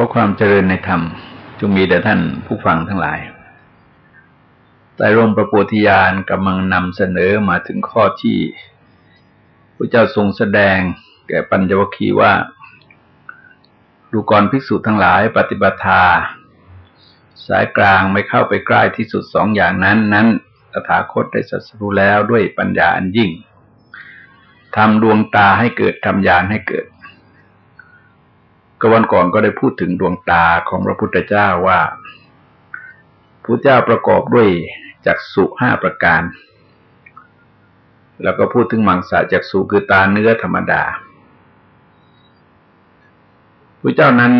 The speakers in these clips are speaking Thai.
อความเจริญในธรรมจงมีแด่ท่านผู้ฟังทั้งหลายใต้ร่มประโพธิญาณกำลังนำเสนอมาถึงข้อที่พระเจ้าทรงแสดงแก่ปัญจวคีว่า ดูกรภิกษุทั้งหลายปฏิบัติาสายกลางไม่เข้าไปใกล้ที่สุดสองอย่างนั้น นั้นตถาคตได้สัสรู้แล้วด้วยปัญญาอันยิ่งทำดวงตาให้เกิดทำญาณให้เกิด ก็วันก่อนก็ได้พูดถึงดวงตาของพระพุทธเจ้าว่าพระเจ้าประกอบด้วยจักสุห้าประการ แล้วก็พูดถึงมังสาจักสุคือตาเนื้อธรรมดาพระเจ้านั้น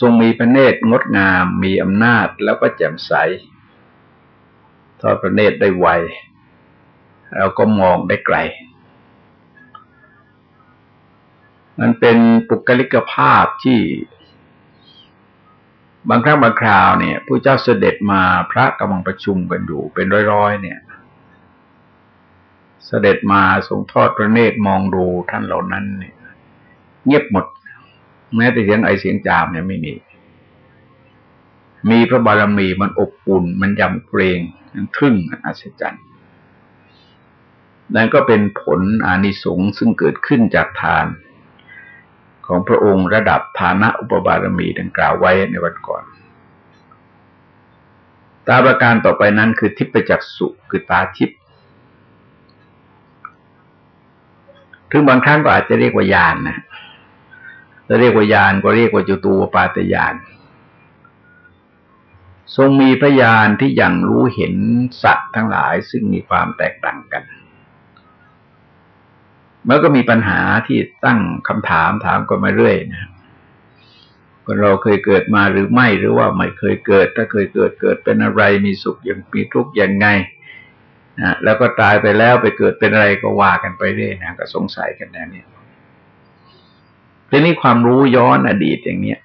ทรงมีพระเนตรงดงาม มีอำนาจแล้วก็แจ่มใส ทอดพระเนตรได้ไวแล้วก็มองได้ไกล มันเป็นปุกลิกภาพที่ บางครั้งบางคราวเนี่ยผู้เจ้าเสด็จมาพระกำลังประชุมกันอยู่เป็นร้อยๆเนี่ย เสด็จมาทรงทอดพระเนตรมองดูท่านเหล่านั้นเนี่ย เงียบหมด แม้แต่เสียงไอเสียงจามเนี่ยไม่มี มีพระบารมีมันอบอุ่นมันยำเกรงมันทึ่งอัศจรรย์นั่นก็เป็นผลอานิสงส์ซึ่งเกิดขึ้นจากทาน ของพระองค์ระดับฐานะอุปบารมีดังกล่าวไว้ในวันก่อนตาประการต่อไปนั้นคือทิพจักสุคือตาทิพถึงบางครั้งก็อาจจะเรียกว่ายานนะจะเรียกว่ายานก็เรียกว่าจุตูปาตยาน ทรงมีพยานที่ยังรู้เห็นสัตว์ทั้งหลายซึ่งมีความแตกต่างกัน มันก็มีปัญหาที่ตั้งคำถามถามกันมาเรื่อยนะคนเราเคยเกิดมาหรือไม่หรือว่าไม่เคยเกิด ถ้าเคยเกิดเกิดเป็นอะไรมีสุขอย่างมีทุกข์อย่างไงนะแล้วก็ตายไปแล้วไปเกิดเป็นอะไรก็ว่ากันไปเรื่อยนะก็สงสัยกันแน่เนี่ยทีนี้ความรู้ย้อนอดีตอย่างเนี้ย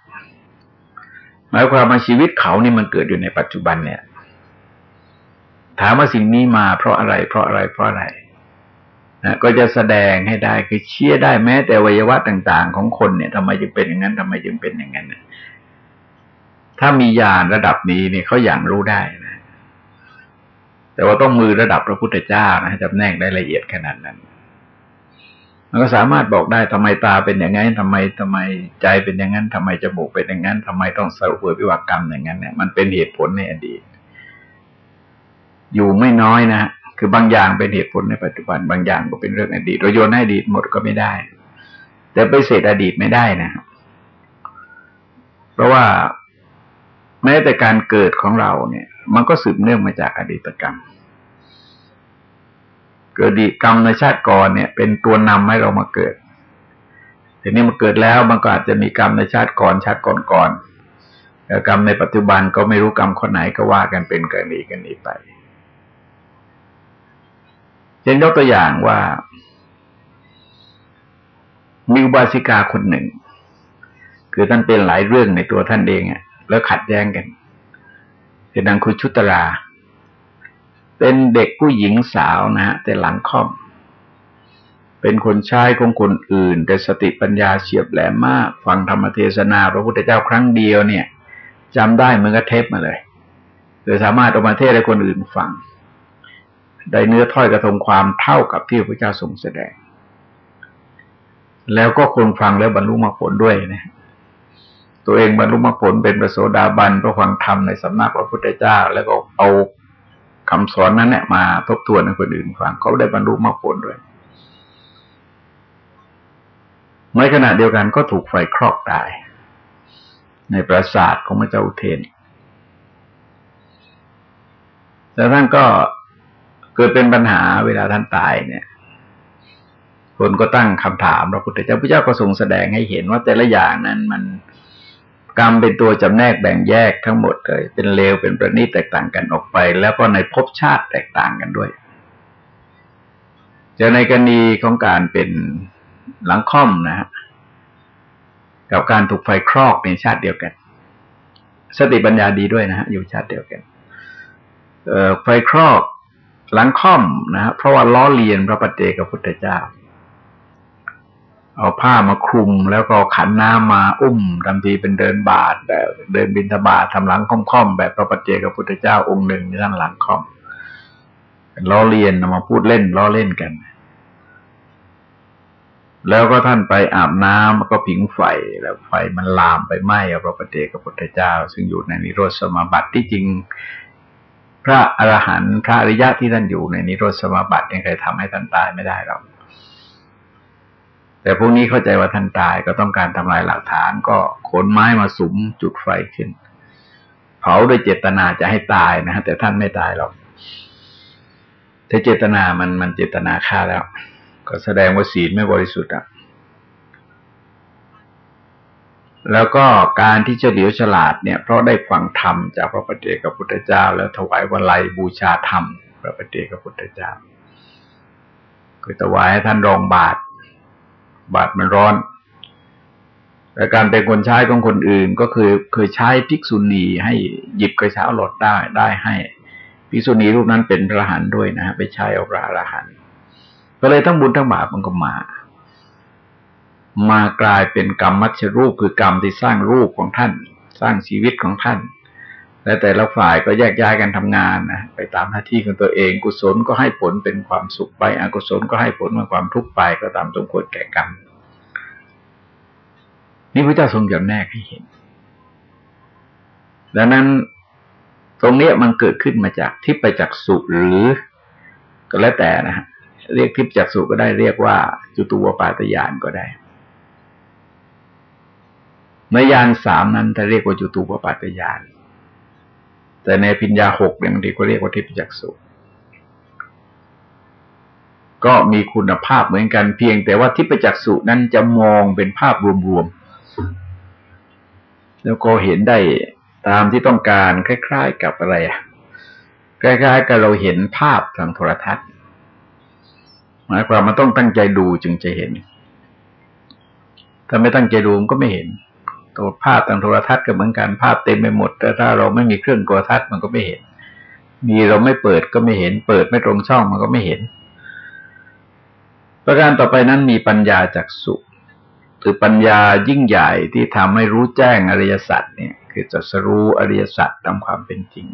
หมายความว่าชีวิตเขานี่มันเกิดอยู่ในปัจจุบันเนี่ย ถามว่าสิ่งนี้มาเพราะอะไร เพราะอะไรเพราะอะไร นะก็จะแสดงให้ได้คือเชื่อได้แม้แต่วัยวะต่าง ๆ ของคนเนี่ยทำไมจึงเป็นอย่างนั้นทำไมจึงเป็นอย่างนั้นถ้ามีญาณระดับนี้เนี่ยเขาอย่างรู้ได้นะ แต่ว่าต้องมือระดับพระพุทธเจ้านะจำแนกได้ละเอียดขนาดนั้นมันก็สามารถบอกได้ทำไมตาเป็นอย่างนั้นทำไมทำไมใจเป็นอย่างนั้นทำไมจมูกเป็นอย่างนั้นทำไมต้องสรุปวิวากรรมอย่างนั้นเนี่ยมันเป็นเหตุผลในอดีต อยู่ไม่น้อยนะ คือบางอย่างเป็นเหตุผลในปัจจุบัน บางอย่างก็เป็นเรื่องอดีตเราโยนให้อดีตหมดก็ไม่ได้ แต่ไปเสดอดีตไม่ได้นะเพราะว่าแม้แต่การเกิดของเราเนี่ย มันก็สืบเนื่องมาจากอดีตกรรม เกิดดีกรรมในชาติก่อนเนี่ย เป็นตัวนำให้เรามาเกิดทีนี้มาเกิดแล้วมันก็อาจจะมีกรรมในชาติก่อนชาติก่อนๆแต่กรรมในปัจจุบันก็ไม่รู้กรรมคนไหนก็ว่ากันเป็นกันนี้กันนี้ไป เช่นยกตัวอย่างว่า มีอุบาสิกาคนหนึ่ง คือท่านเป็นหลายเรื่องในตัวท่านเองอะแล้วขัดแย้งกันเป็นนางคุชุตรา เป็นเด็กผู้หญิงสาวนะฮะแต่หลังค่อม เป็นคนใช้ของคนอื่น แต่สติปัญญาเฉียบแหลมมาก ฟังธรรมเทศนาพระพุทธเจ้าครั้งเดียวเนี่ยจำได้เหมือนกับเทปมาเลยโดยสามารถเอามาเทศให้คนอื่นฟัง ได้เนื้อถ้อยกระทงความเท่ากับที่พระเจ้าทรงแสดง แล้วก็คนฟังแล้วบรรลุมรรคผลด้วยนะตัวเองบรรลุมรรคผลเป็นประโสดาบันเพราะฟังธรรมในสำนักพระพุทธเจ้า แล้วก็เอาคำสอนนั้นเนี่ยมาทบทวนให้คนอื่นฟังเขาได้บรรลุมรรคผลด้วยในขณะเดียวกันก็ถูกไฟครอกตาย ในปราสาทของพระเจ้าอุเทนแต่ท่านก็ เกิดเป็นปัญหาเวลาท่านตายเนี่ย คนก็ตั้งคำถามพระพุทธเจ้าพระเจ้าก็ทรงแสดงให้เห็นว่าแต่ละอย่างนั้นมันกรรมเป็นตัวจำแนกแบ่งแยกทั้งหมดเลย เป็นเลวเป็นประณีตแตกต่างกันออกไป แล้วก็ในภพชาติแตกต่างกันด้วยจะในกรณีของการเป็นหลังค่อมนะฮะกับการถูกไฟครอกในชาติเดียวกัน สติปัญญาดีด้วยนะฮะอยู่ชาติเดียวกันเอไฟครอก หลังค่อมนะฮะเพราะว่าล้อเลียนพระปฏิเจกพุทธเจ้า เอาผ้ามาคลุมแล้วก็ขันน้ำมาอุ้มทำทีเป็นเดินบาทเดินบินทบาททำหลังค่อมๆแบบพระปัจเจกพุทธเจ้าองค์หนึ่งที่ท่านหลังค่อมล้อเลียนมาพูดเล่นล้อเล่นกัน แล้วก็ท่านไปอาบน้ำก็ผิงไฟแล้วไฟมันลามไปไหม้พระปฏิเจกพุทธเจ้า ซึ่งอยู่ในนิโรธสมาบัติที่จริง พระอรหันต์พระอริยะที่ท่านอยู่ในนิโรธสมาบัติยังใครทำให้ท่านตายไม่ได้หรอกแต่พวกนี้เข้าใจว่าท่านตายก็ต้องการทำลายหลักฐาน ก็ขนไม้มาสุมจุดไฟขึ้น เผาด้วยเจตนาจะให้ตายนะแต่ท่านไม่ตายหรอกถ้าเจตนามันมันเจตนาฆ่าแล้ว ก็แสดงว่าศีลไม่บริสุทธิ์อะ แล้วก็การที่เฉลียวฉลาดเนี่ย เพราะได้ฟังธรรมจากพระปฏิเจกพุทธเจ้า แล้วถวายวลัยบูชาธรรม พระปฏิเจกพุทธเจ้า คือถวายให้ท่านรองบาท บาทมันร้อนแต่การเป็นคนใช้ของคนอื่นก็คือเคยใช้ภิกษุณีให้หยิบกระเช้าหลดได้ได้ให้ภิกษุณีรูปนั้นเป็นพระหันด้วยนะไปใช้เอาพระอรหันต์ก็เลยทั้งบุญทั้งบาปมันก็มา มากลายเป็นกรรมมัชรูปคือกรรมที่สร้างรูปของท่าน สร้างชีวิตของท่าน และแต่ละฝ่ายก็แยกย้ายกันทำงานนะไปตามหน้าที่ของตัวเอง กุศลก็ให้ผลเป็นความสุขไป อกุศลก็ให้ผลเป็นความทุกข์ไปก็ตามสมควรแก่กรรมนี่พระเจ้าทรงจำแนกให้เห็น ดังนั้นตรงนี้มันเกิดขึ้นมาจากทิพไปจากสุหรือก็แล้วแต่นะฮะเรียกทิพยจากสุก็ได้เรียกว่า จุตูวปาตยานก็ได้ ในยานสามนั้นจะเรียกว่าจุตูปปาตยาน แต่ในพิญญาหกเนี่ยบางทีก็เรียกว่าทิพจักสุก็มีคุณภาพเหมือนกันเพียงแต่ว่าทิพจักสุนั้นจะมองเป็นภาพรวมๆ แล้วก็เห็นได้ตามที่ต้องการคล้าย ๆ กับอะไรอะคล้ายๆกับเราเห็นภาพทางโทรทัศน์ หมายความมันต้องตั้งใจดูจึงจะเห็น ถ้าไม่ตั้งใจดูมันก็ไม่เห็น ตัวภาพทางโทรทัศน์ก็เหมือนกันภาพเต็มไปหมด แต่ถ้าเราไม่มีเครื่องโทรทัศน์มันก็ไม่เห็น มีเราไม่เปิดก็ไม่เห็น เปิดไม่ตรงช่องมันก็ไม่เห็น ประการต่อไปนั้นมีปัญญาจากสุคือปัญญายิ่งใหญ่ที่ทำให้รู้แจ้งอริยสัจเนี่ย คือจะสรู้อริยสัจตามความเป็นจริง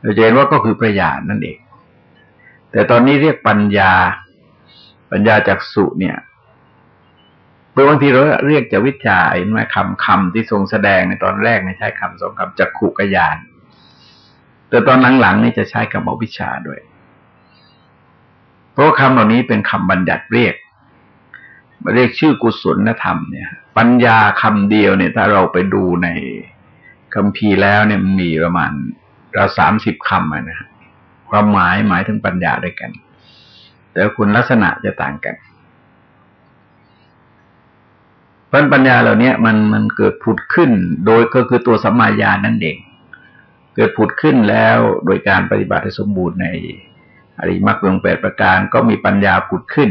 เราจะเห็นว่าก็คือประญาณนั่นเอง แต่ตอนนี้เรียกปัญญา ปัญญาจากสุเนี่ย คือบางทีเราเรียกจะวิจาเห็นไหมคำคำที่ทรงแสดงในตอนแรกในใช้คำสองคำจักขุกยาน แต่ตอนหลังๆนี่จะใช้คำอวิชาด้วย เพราะคำเหล่านี้เป็นคำบัญญัติเรียกเรียกชื่อกุศลธรรมเนี่ย ปัญญาคำเดียวเนี่ย ถ้าเราไปดูในคำพีแล้วเนี่ยมีประมาณเราสามสิบคำนะความหมายหมายถึงปัญญาด้วยกัน แต่คุณลักษณะจะต่างกัน เพราะปัญญาเหล่านี้มันมันเกิดผุดขึ้น โดยก็คือตัวสัมมาญาณนั่นเอง เกิดผุดขึ้นแล้วโดยการปฏิบัติให้สมบูรณ์ในอริมักเบืองแปดประการก็มีปัญญาผุดขึ้น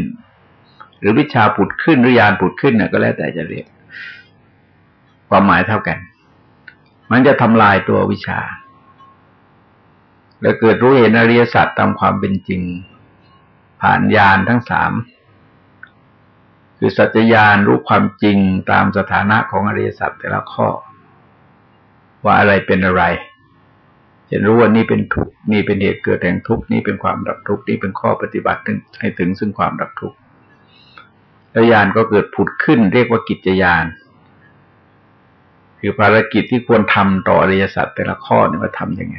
หรือวิชาผุดขึ้นหรือญาณผุดขึ้นเนี่ยก็แล้วแต่จะเรียก ความหมายเท่ากัน มันจะทำลายตัววิชา แล้วเกิดรู้เห็นอริยสัจตามความเป็นจริง ผ่านญาณทั้งสาม คือสัจญาณรู้ความจริงตามสถานะของอริยสัจแต่ละข้อ ว่าอะไรเป็นอะไรจะรู้ว่านี่เป็นทุกนี่เป็นเหตุเกิดแห่งทุกนี่เป็นความดับทุกนี่เป็นข้อปฏิบัติให้ถึงซึ่งความดับทุกแล้วยานก็เกิดผุดขึ้น เรียกว่ากิจยานคือภารกิจที่ควรทำต่ออริยสัจแต่ละข้อนี่ว่าทำยังไง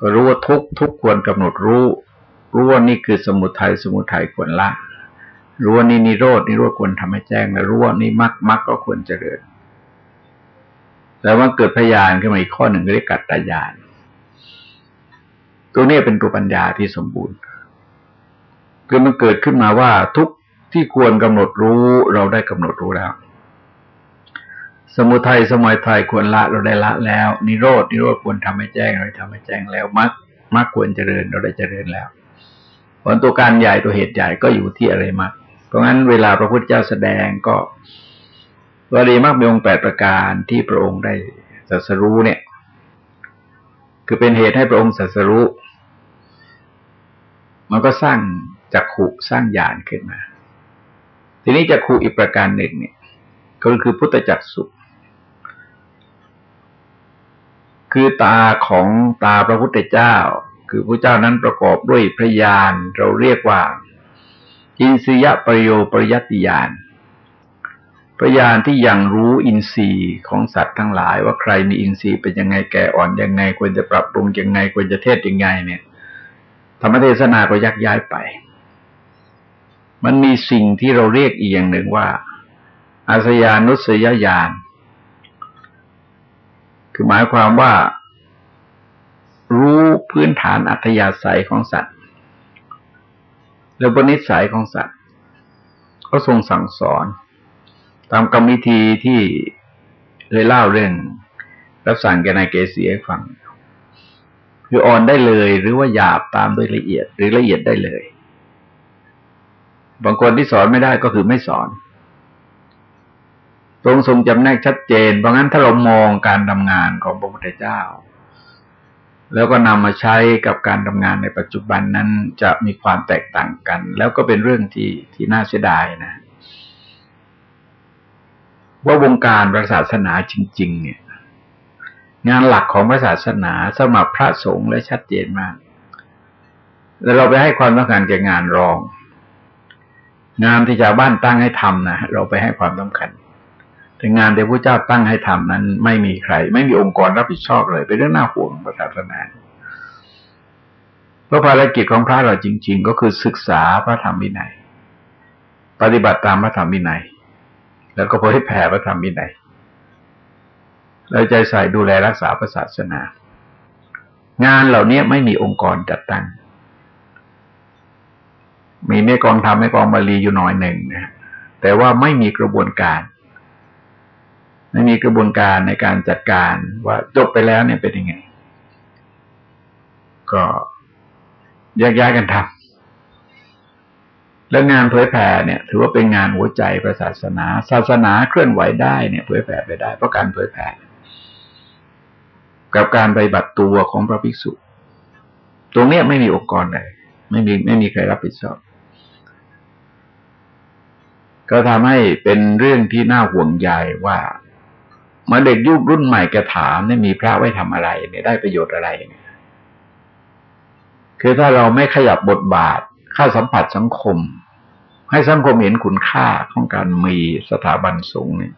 ก็รู้ว่าทุกทุกควรกำหนดรู้ รู้ว่านี่คือสมุทัยสมุทัยควรละ รู้ว่านี่นิโรดนิโรธควรทำให้แจ้ง และรู้ว่านี่มรรคมรรคก็ควรเจริญแต่ว่าเกิดพยานขึ้นมาอีกข้อหนึ่งเรียกกัตตายาน ตัวนี้เป็นตัวปัญญาที่สมบูรณ์คือมันเกิดขึ้นมาว่าทุกที่ควรกำหนดรู้เราได้กำหนดรู้แล้ว สมุทัยสมัยไทยควรละเราได้ละแล้ว นิโรดนิโรธควรทำให้แจ้งเราทำให้แจ้งแล้วมรรคมรรคควรเจริญเราได้เจริญแล้วผลตัวการใหญ่ตัวเหตุใหญ่ก็อยู่ที่อะไรมรรค ราะงั้นเวลาพระพุทธเจ้าแสดงก็วลีมรรคมีองค์แปดประการที่พระองค์ได้สัสรู้เนี่ย คือเป็นเหตุให้พระองค์สัสรู้มันก็สร้างจักขุสร้างญาณขึ้นมา ทีนี้จักขุอีกประการหนึ่งเนี่ยก็คือพุทธจักสุคือตาของตาพระพุทธเจ้า คือพระเจ้านั้นประกอบด้วยพระญาณเราเรียกว่า อินทรียประโยปริยติญาณพระญาณที่ยังรู้อินทรีย์ของสัตว์ทั้งหลาย ว่าใครมีอินทรีย์เป็นยังไงแก่อ่อนยังไง ควรจะปรับปรุงยังไง ควรจะเทศยังไง เนี่ย ธรรมเทศนาก็ยักย้ายไป มันมีสิ่งที่เราเรียกอีกอย่างหนึ่งว่า อาสยานุสยญาณคือหมายความว่า รู้พื้นฐานอัธยาศัยของสัตว์ แล้วบนิสัยของสัตว์ก็ทรงสั่งสอน ตามกรรมวิธีที่เคยเล่าเรื่อง รับสั่งแกนายเกษีให้ฟัง คืออ่อนได้เลยหรือว่าหยาบตามด้วยละเอียด หรือละเอียดได้เลย บางคนที่สอนไม่ได้ก็คือไม่สอนทรงทรงจำแนกชัดเจน เพราะงั้นถ้าเรามองการทำงานของพระพุทธเจ้า แล้วก็นำมาใช้กับการทำงานในปัจจุบันนั้นจะมีความแตกต่างกัน แล้วก็เป็นเรื่องที่ที่น่าเสียดายนะ ว่าวงการพระศาสนาจริง ๆ เนี่ย งานหลักของพระศาสนาสมัครพระสงฆ์และชัดเจนมาก แล้วเราไปให้ความสำคัญแก่งานรอง งานที่ชาวบ้านตั้งให้ทำนะเราไปให้ความสำคัญ แต่งานที่พระเจ้าตั้งให้ทำนั้น ไม่มีใคร ไม่มีองค์กรรับผิดชอบเลย เป็นเรื่องน่าห่วงประศาสนาเพราะภารกิจของพระเราจริง ๆ ก็คือศึกษาพระธรรมวินัย ปฏิบัติตามพระธรรมวินัย แล้วก็เผยแผ่พระธรรมวินัยเราใจใส่ดูแลรักษาศาสนา งานเหล่านี้ไม่มีองค์กรจัดตั้ง มีแม่กองทำแม่กองบาลีอยู่หน่อยหนึ่งนะแต่ว่าไม่มีกระบวนการ ไม่มีกระบวนการในการจัดการว่าจบไปแล้วเนี่ยเป็นยังไง ก็แยกย้ายกันทำแล้วงานเผยแผ่เนี่ย ถือว่าเป็นงานหัวใจพระศาสนา ศาสนาเคลื่อนไหวได้เนี่ยเผยแผ่ไปได้เพราะการเผยแผ่กับการปฏิบัติตัวของพระภิกษุ ตรงเนี้ยไม่มีองค์กรใดไม่มีไม่มีใครรับผิดชอบ ก็ทำให้เป็นเรื่องที่น่าห่วงใยว่า มื่อเด็กยุครุ่นใหม่แกถามเนี่ยมีพระไว้ทำอะไรเนี่ยได้ประโยชน์อะไรเนี่ยคือถ้าเราไม่ขยับบทบาทเข้าสัมผัสสังคม ให้สังคมเห็นคุณค่าของการมีสถาบันสูงเนี่ย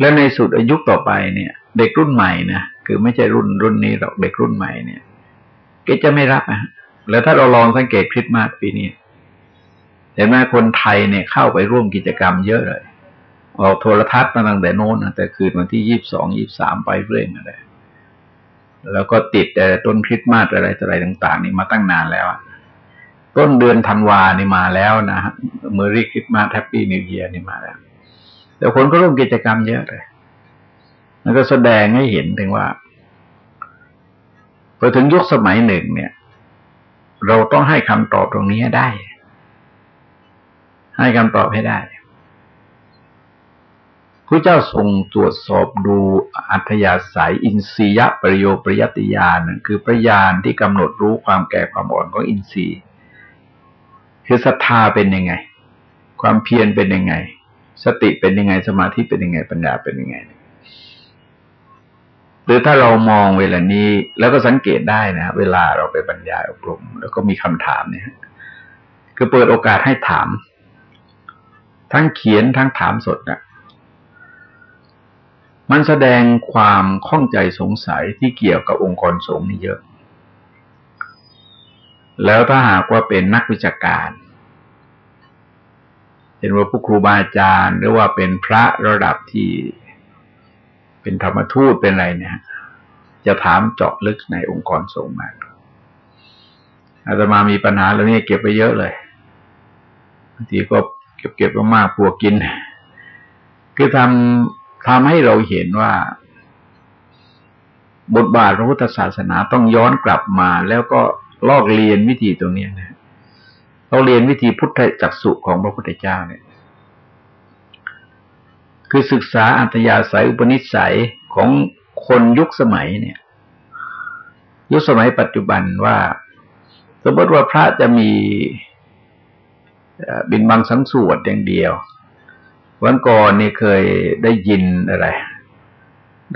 และในสุดอายุต่อไปเนี่ย เด็กรุ่นใหม่นะคือไม่ใช่รุ่นรุ่นนี้หรอกเด็กรุ่นใหม่เนี่ยก็จะไม่รับนะแล้วถ้าเราลองสังเกตคริสต์มาสปีนี้เห็นไหมคนไทยเนี่ยเข้าไปร่วมกิจกรรมเยอะเลย ออกโทรทัศน์มาตั้งแต่โน้นแต่คืนวันที่ยี่บสองยี่บสามไปเรื่อยมาเลยแล้วก็ติดแต่ต้นคริสต์มาสอะไรอะไรต่าง ๆ นี่มาตั้งนานแล้วต้นเดือนธันวานี่มาแล้วนะฮะMerry Christmas Happy New Year นี่มาแล้วแต่คนก็ร่วมกิจกรรมเยอะเลยมันก็แสดงให้เห็นถึงว่าพอถึงยุคสมัยหนึ่งเนี่ย เราต้องให้คำตอบตรงนี้ได้ ให้คำตอบให้ได้ พระเจ้าทรงตรวจสอบดูอัธยาศัยอินทริยปโรปริยัตตญาณคือพระญาณที่กำหนดรู้ความแก่ความอ่อนของอินทรีย์ คือศรัทธาเป็นยังไง ความเพียรเป็นยังไง สติเป็นยังไงสมาธิเป็นยังไงปัญญาเป็นยังไงหรือถ้าเรามองเวลานี้ แล้วก็สังเกตได้นะ เวลาเราไปบรรยายอบรม แล้วก็มีคำถามเนี่ยคือเปิดโอกาสให้ถาม ทั้งเขียนทั้งถามสดนะ มันแสดงความข้องใจสงสัยที่เกี่ยวกับองค์กรสงฆ์นี่เยอะ แล้วถ้าหากว่าเป็นนักวิชาการเป็นว่าผู้ครูบาอาจารย์ หรือว่าเป็นพระระดับที่เป็นธรรมทูตเป็นอะไรเนี่ยจะถามเจาะลึกในองค์กรสงฆ์มากอาตมามีปัญหาแล้วนี่เก็บไปเยอะเลยบางทีก็เก็บเก็บมากๆปวกกิน คือทำ ทำให้เราเห็นว่า บทบาทพระพุทธศาสนาต้องย้อนกลับมา แล้วก็ลอกเรียนวิธีตรงนี้นะเราเรียนวิธีพุทธจักสุของพระพุทธเจ้าเนี่ย คือศึกษาอัตยาศัยอุปนิสัยของคนยุคสมัยเนี่ย ยุคสมัยปัจจุบันว่า สมมติว่าพระจะมีบินบังสังสวดอย่างเดียว วันก่อนนี่เคยได้ยินอะไร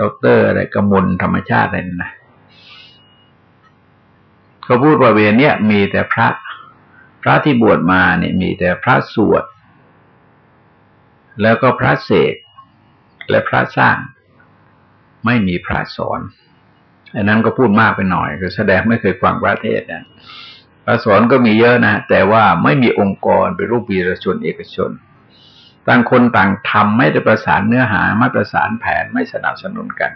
ด็อกเตอร์อะไรกมลธรรมชาติอะไรนะเขาพูดว่าเวลาเนี้ยมีแต่พระ พระที่บวชมาเนี่ยมีแต่พระสวด แล้วก็พระเสกและพระสร้าง ไม่มีพระสอนอันนั้นก็พูดมากไปหน่อยคือแสดงไม่เคยฟังพระเทศนะพระสอนก็มีเยอะนะแต่ว่าไม่มีองค์กรเป็นรูปวีรชนเอกชน ต่างคนต่างทำไม่ได้ประสานเนื้อหาไม่ประสานแผนไม่สนับสนุนกัน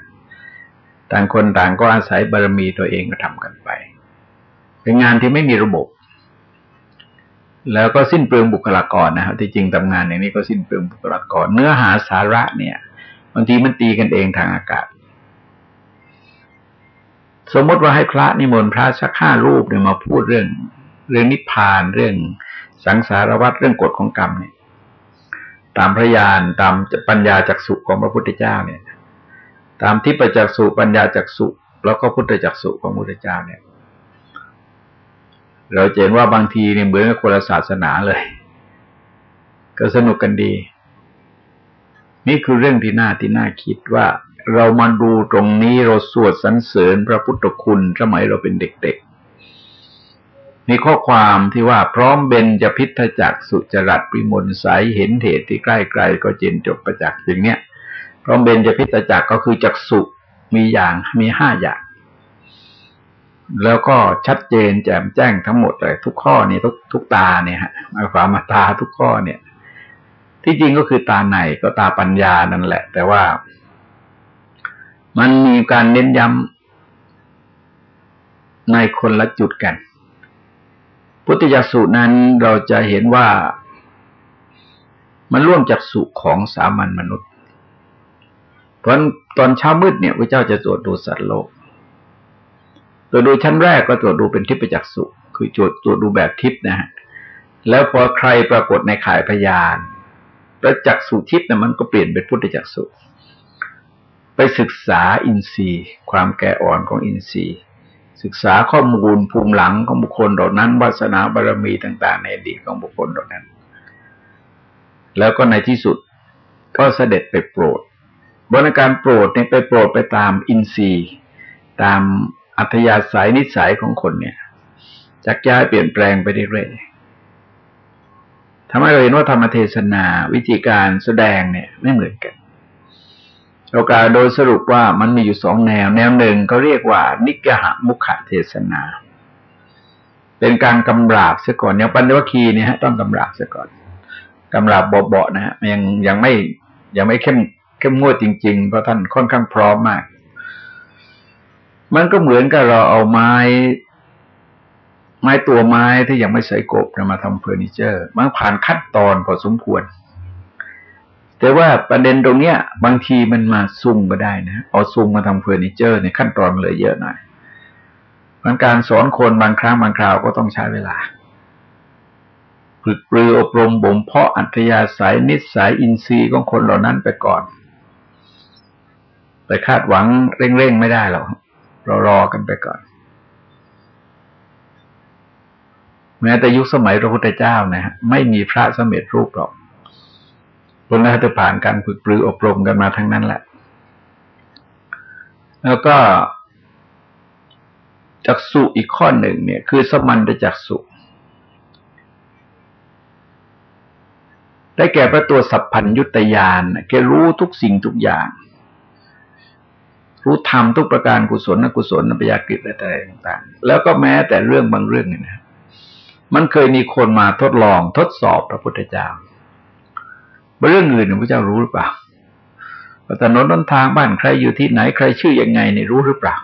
ต่างคนต่างก็อาศัยบารมีตัวเองก็ทำกันไป เป็นงานที่ไม่มีระบบ แล้วก็สิ้นเปลืองบุคลากรนะครับที่จริงทำงานอย่างนี้ก็สิ้นเปลืองบุคลากร เนื้อหาสาระเนี่ยบางทีมันตีกันเองทางอากาศ สมมติว่าให้พระนิมนต์พระสักห้ารูปเนี่ยมาพูดเรื่อง เรื่องนิพพานเรื่องสังสารวัฏเรื่องกฎของกรรมเนี่ย ตามพระญาณตามปัญญาจักสุของพระพุทธเจ้าเนี่ย ตามที่ประจักษุปัญญาจักสุแล้วก็พุทธจักสุของพระพุทธเจ้าเนี่ย เราเห็นว่าบางทีเนี่ยเหมือนกับคนละศาสนาเลย ก็สนุกกันดี นี่คือเรื่องที่น่าที่น่าคิดว่าเรามาดูตรงนี้เราสวดสรรเสริญพระพุทธคุณสมัยเราเป็นเด็กๆ มีข้อความที่ว่าพร้อมเบนจะพิทจักสุจรัตปิมลใสเห็นเหตุที่ใกล้ไกลก็เจนจบประจักษ์อย่างเนี้ยพร้อมเบนจะพิทจักก็คือจักสุมีอย่างมีห้าอย่าง แล้วก็ชัดเจนแจ่มแจ้งทั้งหมดเลยทุกข้อเนี่ยทุกทุกตาเนี่ยฮะหมายความมาตาทุกข้อเนี่ย ที่จริงก็คือตาในก็ตาปัญญานั่นแหละ แต่ว่า มันมีการเน้นย้ำในคนละจุดกัน พุทธจักสุนั้นเราจะเห็นว่ามันร่วมจากสุของสามัญมนุษย์ เพราะตอนเช้ามืดเนี่ยพระเจ้าจะตรวจดูสัตว์โลกตรวจดูชั้นแรกก็ตรวจดูเป็นทิพยจักสุคือตรวจตรวจดูแบบทิพนะฮะแล้วพอใครปรากฏในข่ายพยานประจักษุทิพย์นี่ยมันก็เปลี่ยนเป็นพุทธจักสุไปศึกษาอินทรีย์ ความแก่อ่อนของอินทรีย์ ศึกษาข้อมูลภูมิหลังของบุคคลเหล่านั้นวาสนาบารมีต่าง ๆ ในอดีตของบุคคลเหล่านั้น แล้วก็ในที่สุดก็เสด็จไปโปรดบนการโปรดเนี่ยไปโปรดไปตามอินทรีย์ตามอัธยาศัยนิสัยของคนเนี่ยจักย้ายเปลี่ยนแปลงไปเรื่อยๆทำให้เราเห็นว่าธรรมเทศนาวิธีการแสดงเนี่ยไม่เหมือนกัน เรากล่าวโดยสรุปว่ามันมีอยู่สองแนว แนวหนึ่งเขาเรียกว่านิกหะมุขเทศนา เป็นการกำราบเสียก่อนอย่างปัญญวคีเนี่ยฮะต้องกำราบเสียก่อนกำราบเบาๆนะฮะยังยังไม่ยังไม่เข้มเข้มงวดจริงๆ เพราะท่านค่อนข้างพร้อมมาก มันก็เหมือนกับเราเอาไม้ ไม้ตัวไม้ที่ยังไม่ใส่กบมาทำเฟอร์นิเจอร์ มันผ่านขั้นตอนพอสมควร แต่ว่าประเด็นตรงเนี้ย บางทีมันมาซุ่มก็ได้นะ เอาซุ่มมาทำเฟอร์นิเจอร์ในขั้นตอนเลยเยอะหน่อยมันการสอนคนบางครั้งบางคราวก็ต้องใช้เวลาฝึกปรืออบรมบ่มเพาะอัธยาศัยนิสัยอินทรีย์ของคนเหล่านั้นไปก่อน ไปคาดหวังเร่งๆไม่ได้หรอกเรอรอกันไปก่อน แม้แต่ยุคสมัยพระพุทธเจ้านะฮะไม่มีพระสมเด็จรูปหรอก คนนั้นจะผ่านการฝึกปรืออบรมกันมาทั้งนั้นแหละ แล้วก็จักสุอีกข้อหนึ่งเนี่ย คือสมันตจักสุได้แก่พระตัวสัพพัญยุตยานแกรู้ทุกสิ่งทุกอย่าง รู้ธรรมทุกประการกุศลนกุศลนปัญญากิจอะไรต่างๆ แล้วก็แม้แต่เรื่องบางเรื่องเนี่ยนะ มันเคยมีคนมาทดลองทดสอบพระพุทธเจ้า เรื่องอื่นพระเจ้ารู้หรือเปล่าถนนต้นทางบ้านใครอยู่ที่ไหนใครชื่อยังไงเนี่ยรู้หรือเปล่า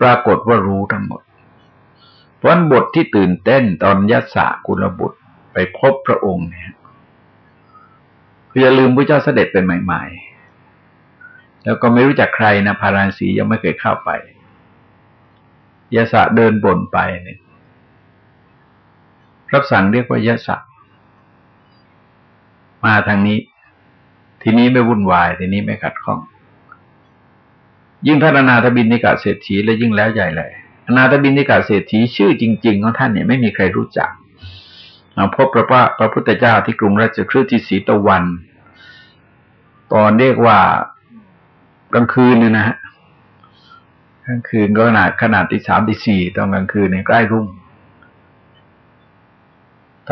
ปรากฏว่ารู้ทั้งหมด เพราะบทที่ตื่นเต้นตอนยัสะกุลบุตรไปพบพระองค์เนี่ยอย่าลืมพระเจ้าเสด็จเป็นใหม่ ๆ แล้วก็ไม่รู้จักใครนะพาราสียังไม่เคยเข้าไปยะสะเดินบ่นไปเนี่ย รับสั่งเรียกว่ายะสะมาทางนี้ ทีนี้ไม่วุ่นวาย ทีนี้ไม่ขัดข้อง ยิ่งท่านอนาถบินนิกาเศรษฐีและยิ่งแล้วใหญ่เลยอนาถบินนิกาเศรษฐีชื่อจริง ๆ ของท่านเนี่ยไม่มีใครรู้จักเราพบพระพระพระพุทธเจ้าที่กรุงราชคฤห์ที่ศรีตะวัน ตอนเรียกว่ากลางคืนเนี่ยนะฮะกลางคืนก็ขนาดขนาดที่สามที่สี่ตอนกลางคืนเนี่ยใกล้รุ่ง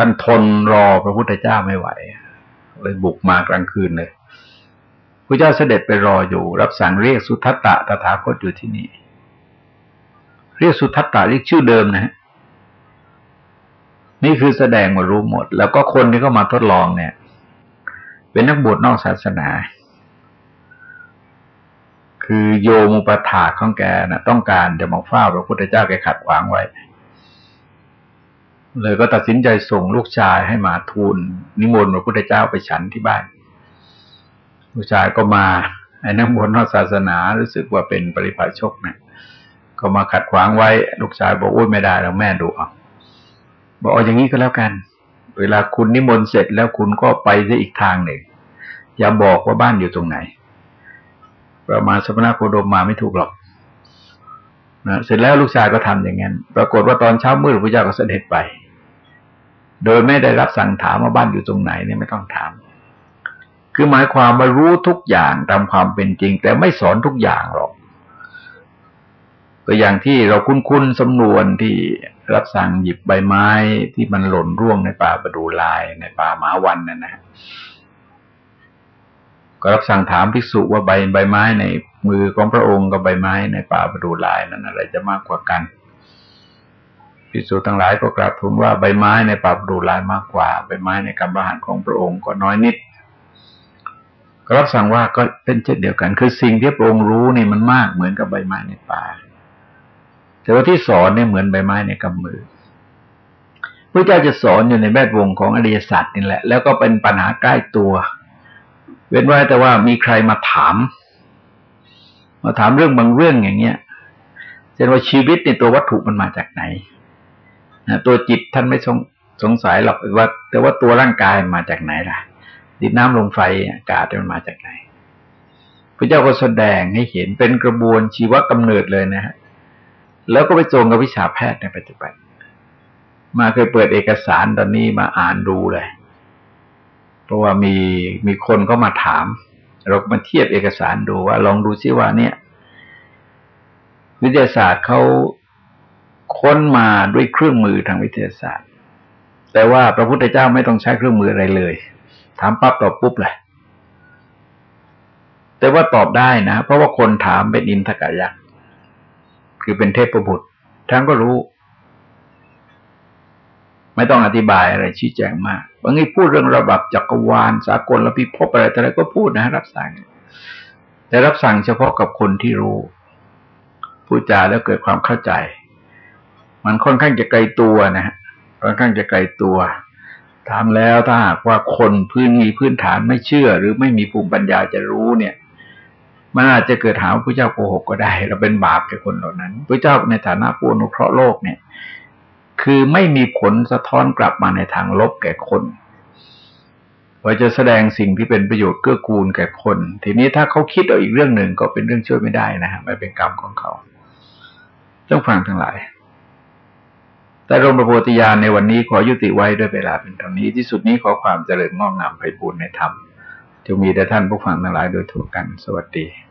ท่านทนรอพระพุทธเจ้าไม่ไหว เลยบุกมากลางคืนเลยพระเจ้าเสด็จไปรออยู่ รับสั่งเรียกสุทัตตะตถาคตอยู่ที่นี่ เรียกสุทัตตะเรียกชื่อเดิมนะฮะนี่คือแสดงมารู้หมด แล้วก็คนที่เข้ามาทดลองเนี่ย เป็นนักบวชนอกศาสนา คือโยมุปถาของแกนะต้องการจะมาเฝ้าพระพุทธเจ้าแกขัดขวางไว้ เลยก็ตัดสินใจส่งลูกชายให้มาทูล นิมนต์พระพุทธเจ้าไปฉันที่บ้าน ลูกชายก็มาไอ้นักบวชนอกศาสนารู้สึกว่าเป็นปริพาชกนะก็มาขัดขวางไว้ ลูกชายบอกโอ้ยไม่ได้แล้วแม่ดูเอาบอกเอาอย่างนี้ก็แล้วกัน เวลาคุณนิมนต์เสร็จแล้วคุณก็ไปได้อีกทางหนึ่งอย่าบอกว่าบ้านอยู่ตรงไหน ประมาณสมณโคดมมาไม่ถูกหรอกนะเสร็จแล้วลูกชายก็ทำอย่างนั้น ปรากฏว่าตอนเช้ามืดพระเจ้าก็เสด็จไป โดยไม่ได้รับสั่งถามว่าบ้านอยู่ตรงไหนเนี่ยไม่ต้องถาม คือหมายความมารู้ทุกอย่างตามความเป็นจริง แต่ไม่สอนทุกอย่างหรอกตัวอย่างที่เราคุ้นๆสำนวนที่รับสั่งหยิบใบไม้ที่มันหล่นร่วงในป่าประดูลายในป่าหมาวันนั่นนะก็รับสั่งถามภิกษุว่าใบใบไม้ในมือของพระองค์กับใบไม้ในป่าประดูลายนั้นอะไรจะมากกว่ากัน ภิกษุทั้งหลายก็กราบทูลว่าใบไม้ในป่าประดูลายมากกว่า ใบไม้ในกำบหารของพระองค์ก็น้อยนิดก็รับสั่งว่าก็เป็นเช่นเดียวกัน คือสิ่งที่พระองค์รู้นี่มันมากเหมือนกับใบไม้ในป่า แต่ว่าที่สอนเนี่ยเหมือนใบไม้ในกำมือพระเจ้าจะสอนอยู่ในแวดวงของอริยสัจนี่แหละ แล้วก็เป็นปัญหาใกล้ตัว เว้นไว้แต่ว่ามีใครมาถาม มาถามเรื่องบางเรื่องอย่างเงี้ยเช่นว่าชีวิตในตัววัตถุมันมาจากไหน ตัวจิตท่านไม่สงสงสัยหรอกว่า แต่ว่าตัวร่างกายมาจากไหนล่ะ ดินน้ำลมไฟอากาศมันมาจากไหน พระเจ้าก็แสดงให้เห็นเป็นกระบวนชีวกำเนิดเลยนะฮะแล้วก็ไปตรงกับวิชาแพทย์ในปัจจุบัน มาเคยเปิดเอกสารตอนนี้มาอ่านดูเลย เพราะว่ามีมีคนก็มาถาม เราก็มาเทียบเอกสารดูว่า ลองดูซิว่าเนี่ย วิทยาศาสตร์เขา ค้นมาด้วยเครื่องมือทางวิทยาศาสตร์ แต่ว่าพระพุทธเจ้าไม่ต้องใช้เครื่องมืออะไรเลย ถามปั๊บตอบปุ๊บเลยแต่ว่าตอบได้นะ เพราะว่าคนถามเป็นอินทกายักษ์คือเป็นเทพบุตรท่านก็รู้ ไม่ต้องอธิบายอะไรชี้แจงมากบางทีพูดเรื่องระบับจักรวาล สากลและพิภพอะไรแต่อะไรก็พูดนะ รับสั่ง แต่รับสั่งเฉพาะกับคนที่รู้พูดจาแล้วเกิดความเข้าใจ มันค่อนข้างจะไกลตัวนะฮะค่อนข้างจะไกลตัวถามแล้วถ้าหากว่าคนพื้นมีพื้นฐานไม่เชื่อ หรือไม่มีภูมิปัญญาจะรู้เนี่ย มันอาจจะเกิดหาพระเจ้าโกหกก็ได้ เราเป็นบาปแก่คนเหล่านั้นพระเจ้าในฐานะผู้อนุเคราะห์โลกเนี่ย คือไม่มีผลสะท้อนกลับมาในทางลบแก่คนว่าจะแสดงสิ่งที่เป็นประโยชน์เกื้อกูลแก่คน ทีนี้ถ้าเขาคิดเอาอีกเรื่องหนึ่งก็เป็นเรื่องช่วยไม่ได้นะฮะมันเป็นกรรมของเขาต้องฟังทั้งหลาย แต่รมประโพธิญาณในวันนี้ขอยุติไว้ด้วยเวลาเป็นเท่านี้ที่สุดนี้ขอความเจริญงอกงามไปบูรณนธรรมจงมีแด่ท่านผู้ฟังทั้งหลายโดยทั่วกัน สวัสดี